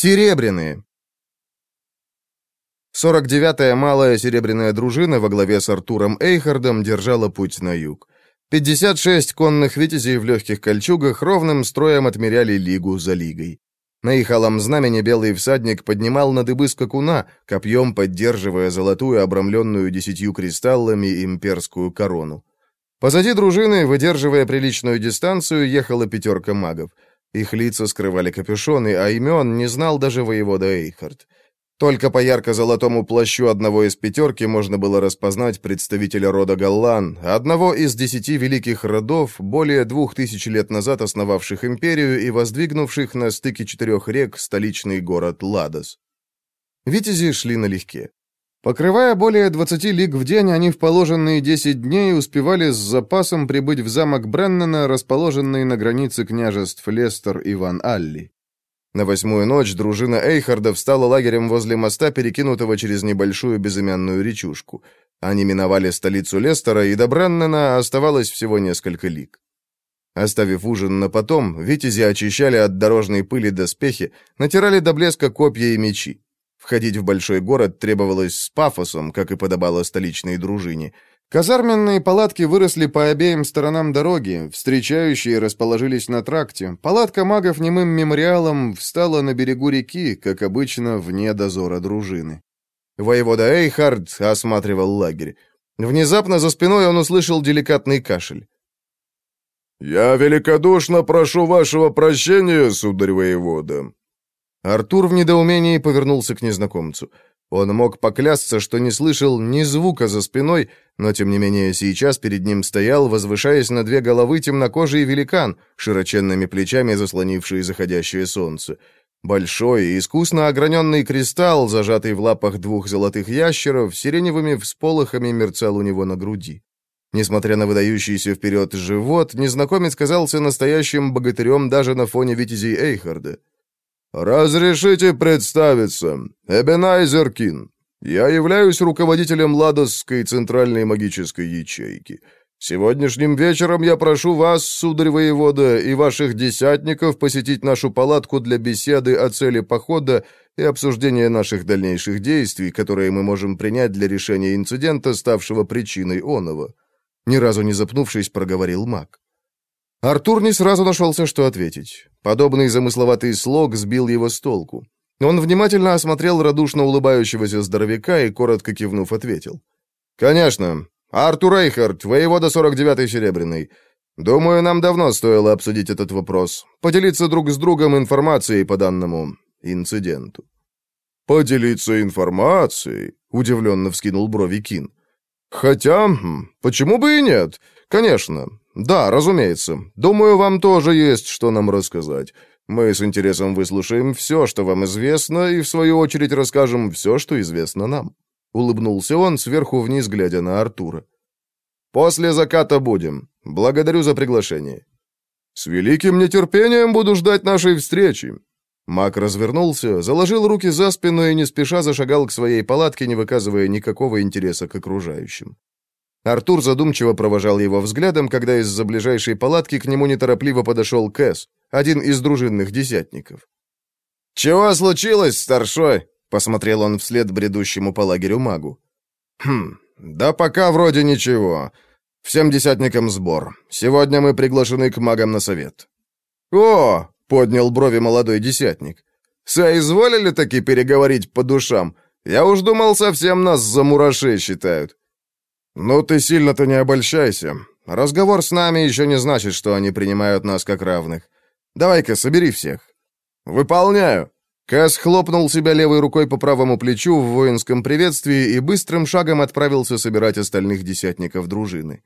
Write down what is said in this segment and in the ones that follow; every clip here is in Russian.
Серебряные. 49-я малая серебряная дружина во главе с Артуром Эйхардом держала путь на юг. 56 конных витязей в легких кольчугах ровным строем отмеряли лигу за лигой. На их алом знамени белый всадник поднимал на дыбы скакуна, копьем поддерживая золотую, обрамленную десятью кристаллами, имперскую корону. Позади дружины, выдерживая приличную дистанцию, ехала пятерка магов. Их лица скрывали капюшоны, а имен не знал даже воевода Эйхард. Только по ярко-золотому плащу одного из пятерки можно было распознать представителя рода Галлан, одного из десяти великих родов, более двух тысяч лет назад основавших империю и воздвигнувших на стыке четырех рек столичный город Ладос. Витязи шли налегке. Покрывая более 20 лиг в день, они в положенные 10 дней успевали с запасом прибыть в замок Бреннана, расположенный на границе княжеств Лестер и Ван Алли. На восьмую ночь дружина Эйхарда встала лагерем возле моста, перекинутого через небольшую безымянную речушку. Они миновали столицу Лестера, и до Бреннана оставалось всего несколько лиг. Оставив ужин на потом, витязи очищали от дорожной пыли доспехи, натирали до блеска копья и мечи. Входить в большой город требовалось с пафосом, как и подобало столичной дружине. Казарменные палатки выросли по обеим сторонам дороги, встречающие расположились на тракте. Палатка магов немым мемориалом встала на берегу реки, как обычно, вне дозора дружины. Воевода Эйхард осматривал лагерь. Внезапно за спиной он услышал деликатный кашель. «Я великодушно прошу вашего прощения, сударь воевода». Артур в недоумении повернулся к незнакомцу. Он мог поклясться, что не слышал ни звука за спиной, но, тем не менее, сейчас перед ним стоял, возвышаясь на две головы, темнокожий великан, широченными плечами заслонивший заходящее солнце. Большой и искусно ограненный кристалл, зажатый в лапах двух золотых ящеров, сиреневыми всполохами мерцал у него на груди. Несмотря на выдающийся вперед живот, незнакомец казался настоящим богатырем даже на фоне витязей Эйхарда. «Разрешите представиться. Эбенайзер Кин. Я являюсь руководителем Ладосской центральной магической ячейки. Сегодняшним вечером я прошу вас, сударь воевода, и ваших десятников посетить нашу палатку для беседы о цели похода и обсуждения наших дальнейших действий, которые мы можем принять для решения инцидента, ставшего причиной оного». Ни разу не запнувшись, проговорил маг. Артур не сразу нашелся, что ответить. Подобный замысловатый слог сбил его с толку. Он внимательно осмотрел радушно улыбающегося здоровяка и, коротко кивнув, ответил. «Конечно. Артур Эйхард, воевода 49-й Серебряный. Думаю, нам давно стоило обсудить этот вопрос. Поделиться друг с другом информацией по данному инциденту». «Поделиться информацией?» — удивленно вскинул брови Кин. «Хотя, хм, почему бы и нет? Конечно. «Да, разумеется. Думаю, вам тоже есть что нам рассказать. Мы с интересом выслушаем все, что вам известно, и, в свою очередь, расскажем все, что известно нам». Улыбнулся он, сверху вниз, глядя на Артура. «После заката будем. Благодарю за приглашение». «С великим нетерпением буду ждать нашей встречи». Мак развернулся, заложил руки за спину и не спеша зашагал к своей палатке, не выказывая никакого интереса к окружающим. Артур задумчиво провожал его взглядом, когда из-за ближайшей палатки к нему неторопливо подошел Кэс, один из дружинных десятников. «Чего случилось, старшой?» — посмотрел он вслед бредущему по лагерю магу. «Хм, да пока вроде ничего. Всем десятникам сбор. Сегодня мы приглашены к магам на совет». «О!» — поднял брови молодой десятник. «Соизволили таки переговорить по душам? Я уж думал, совсем нас за мурашей считают». «Ну ты сильно-то не обольщайся. Разговор с нами еще не значит, что они принимают нас как равных. Давай-ка, собери всех». «Выполняю». Кэс хлопнул себя левой рукой по правому плечу в воинском приветствии и быстрым шагом отправился собирать остальных десятников дружины.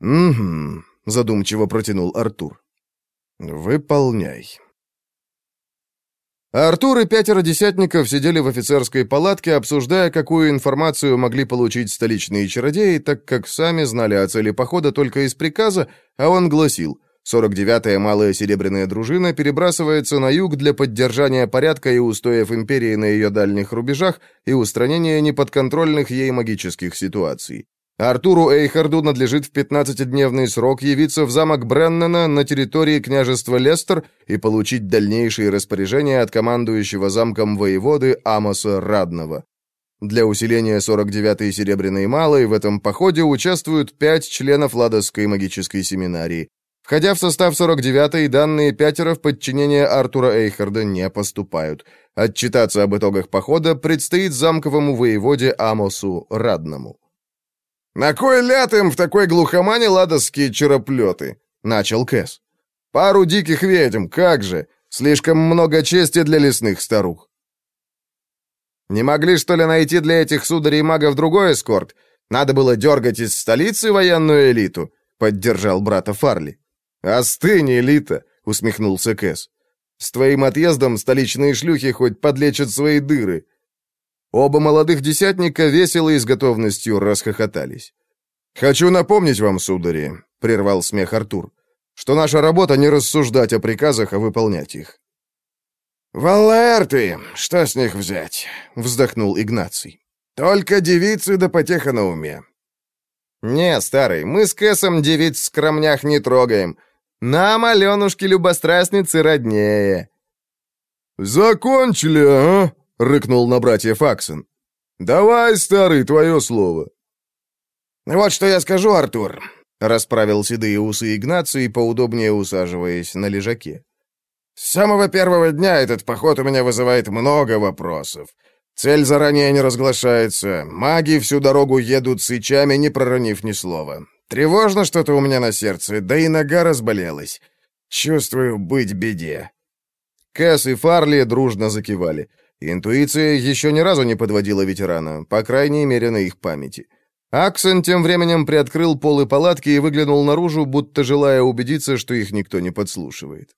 «Угу», — задумчиво протянул Артур. «Выполняй». Артур и пятеро десятников сидели в офицерской палатке, обсуждая, какую информацию могли получить столичные чародеи, так как сами знали о цели похода только из приказа, а он гласил 49-я малая серебряная дружина перебрасывается на юг для поддержания порядка и устоев империи на ее дальних рубежах и устранения неподконтрольных ей магических ситуаций. Артуру Эйхарду надлежит в 15-дневный срок явиться в замок Бреннена на территории княжества Лестер и получить дальнейшие распоряжения от командующего замком воеводы Амоса Радного. Для усиления 49-й Серебряной Малой в этом походе участвуют пять членов Ладосской магической семинарии. Входя в состав 49-й, данные пятеро в подчинение Артура Эйхарда не поступают. Отчитаться об итогах похода предстоит замковому воеводе Амосу Радному. «На кой ляд им в такой глухомане ладосские чероплеты?» — начал Кэс. «Пару диких ведьм, как же! Слишком много чести для лесных старух». «Не могли, что ли, найти для этих сударей магов другой эскорт? Надо было дергать из столицы военную элиту», — поддержал брата Фарли. «Остынь, элита!» — усмехнулся Кэс. «С твоим отъездом столичные шлюхи хоть подлечат свои дыры. Оба молодых десятника весело и с готовностью расхохотались. «Хочу напомнить вам, судари», — прервал смех Артур, «что наша работа не рассуждать о приказах, а выполнять их». «Валаэрты, что с них взять?» — вздохнул Игнаций. «Только девицы да потеха на уме». «Не, старый, мы с Кэсом девиц в скромнях не трогаем. Нам, Аленушки-любострастницы, роднее». «Закончили, а?» — рыкнул на братьев Аксон. «Давай, старый, твое слово». «Вот что я скажу, Артур», — расправил седые усы Игнаций, поудобнее усаживаясь на лежаке. «С самого первого дня этот поход у меня вызывает много вопросов. Цель заранее не разглашается. Маги всю дорогу едут сычами, не проронив ни слова. Тревожно что-то у меня на сердце, да и нога разболелась. Чувствую быть беде». Кэс и Фарли дружно закивали. Интуиция еще ни разу не подводила ветерана, по крайней мере, на их памяти. Аксон тем временем приоткрыл полы палатки и выглянул наружу, будто желая убедиться, что их никто не подслушивает.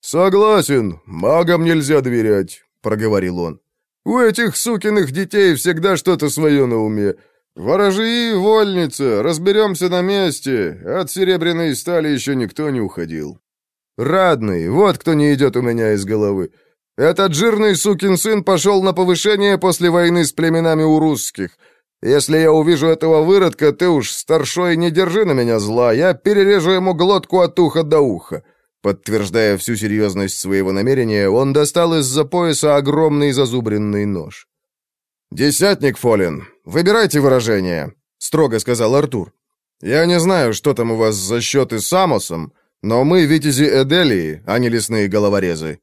«Согласен, магам нельзя доверять», — проговорил он. «У этих сукиных детей всегда что-то свое на уме. Ворожи, вольница, разберемся на месте. От серебряной стали еще никто не уходил». «Радный, вот кто не идет у меня из головы. Этот жирный сукин сын пошел на повышение после войны с племенами у русских. Если я увижу этого выродка, ты уж, старшой, не держи на меня зла, я перережу ему глотку от уха до уха». Подтверждая всю серьезность своего намерения, он достал из-за пояса огромный зазубренный нож. «Десятник Фолин, выбирайте выражение», — строго сказал Артур. «Я не знаю, что там у вас за счеты с Амосом, но мы витязи Эделии, а не лесные головорезы.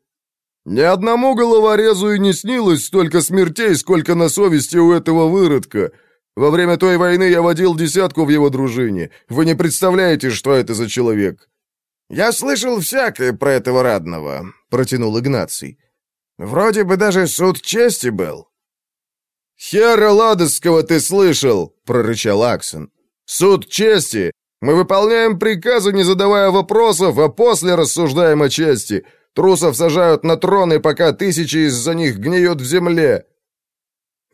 Ни одному головорезу и не снилось столько смертей, сколько на совести у этого выродка. Во время той войны я водил десятку в его дружине. Вы не представляете, что это за человек». «Я слышал всякое про этого радного», — протянул Игнаций. «Вроде бы даже суд чести был». «Хера Ладосского ты слышал!» — прорычал Аксон. «Суд чести! Мы выполняем приказы, не задавая вопросов, а после рассуждаем о чести. Трусов сажают на троны, пока тысячи из-за них гниют в земле.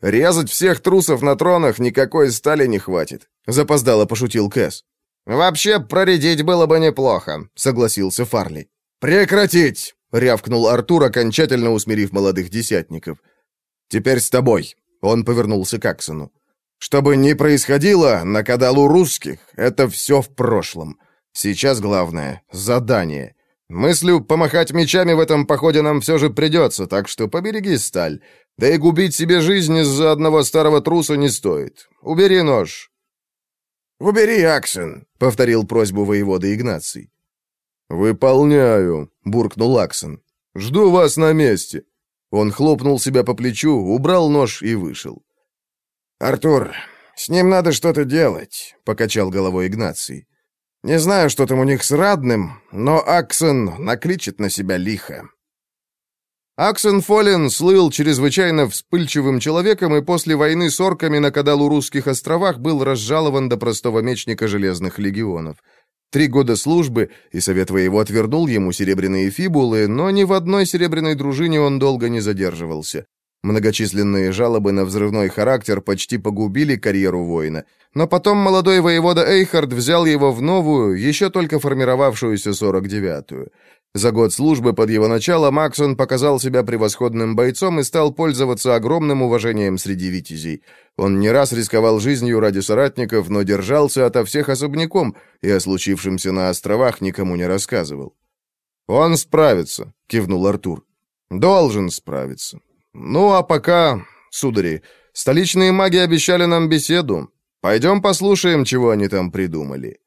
Резать всех трусов на тронах никакой стали не хватит, запоздало пошутил Кэс. Вообще, проредить было бы неплохо, согласился Фарли. Прекратить, рявкнул Артур, окончательно усмирив молодых десятников. Теперь с тобой, он повернулся к Аксону. Что бы ни происходило на кадалу русских, это все в прошлом. Сейчас главное — задание. Мыслю помахать мечами в этом походе нам все же придется, так что побереги сталь. Да и губить себе жизнь из-за одного старого труса не стоит. Убери нож». «Убери, Аксон», — повторил просьбу воевода Игнаций. «Выполняю», — буркнул Аксон. «Жду вас на месте». Он хлопнул себя по плечу, убрал нож и вышел. «Артур, с ним надо что-то делать», — покачал головой Игнаций. Не знаю, что там у них с Радным, но Аксон накличет на себя лихо. Аксон Фоллен слыл чрезвычайно вспыльчивым человеком и после войны с орками на Кадалу русских островах был разжалован до простого мечника Железных легионов. Три года службы, и совет воевод отвернул ему серебряные фибулы, но ни в одной серебряной дружине он долго не задерживался. Многочисленные жалобы на взрывной характер почти погубили карьеру воина. Но потом молодой воевода Эйхард взял его в новую, еще только формировавшуюся 49-ю. За год службы под его начало Максон показал себя превосходным бойцом и стал пользоваться огромным уважением среди витязей. Он не раз рисковал жизнью ради соратников, но держался ото всех особняком и о случившемся на островах никому не рассказывал. «Он справится», — кивнул Артур. «Должен справиться. Ну, а пока, судари, столичные маги обещали нам беседу. Пойдем послушаем, чего они там придумали».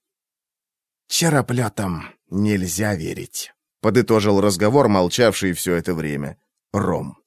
«Чероплетам нельзя верить», — подытожил разговор, молчавший все это время. Ром.